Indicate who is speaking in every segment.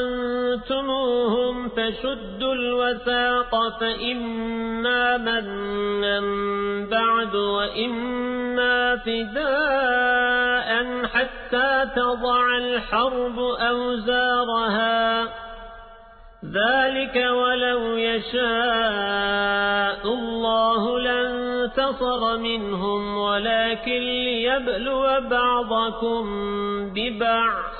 Speaker 1: أَعْوَنْتُمُوهُمْ فَشُدُّوا الْوَثَاقَ فَإِمَّا مَنًّا بَعْدُ وَإِمَّا فِدَاءً حَتَّى تَضَعَ الْحَرْبُ أَوْزَارَهَا ذَلِكَ وَلَوْ يَشَاءُ اللَّهُ لَانْتَصَرَ مِنْهُمْ وَلَكِنْ لِيَبْلُوَ بَعْضَكُمْ بِبَعْضٍ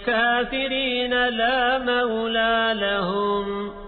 Speaker 1: الكافرين لا مولى لهم